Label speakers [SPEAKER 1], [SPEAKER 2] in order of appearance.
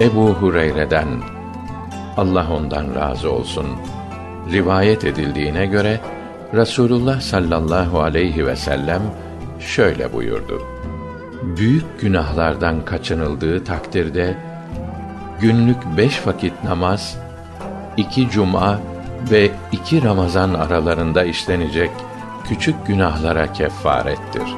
[SPEAKER 1] Ebu Hureyre'den Allah ondan razı olsun rivayet edildiğine göre Rasulullah sallallahu aleyhi ve sellem şöyle buyurdu. Büyük günahlardan kaçınıldığı takdirde günlük beş vakit namaz, iki cuma ve iki Ramazan aralarında işlenecek küçük günahlara kefarettir.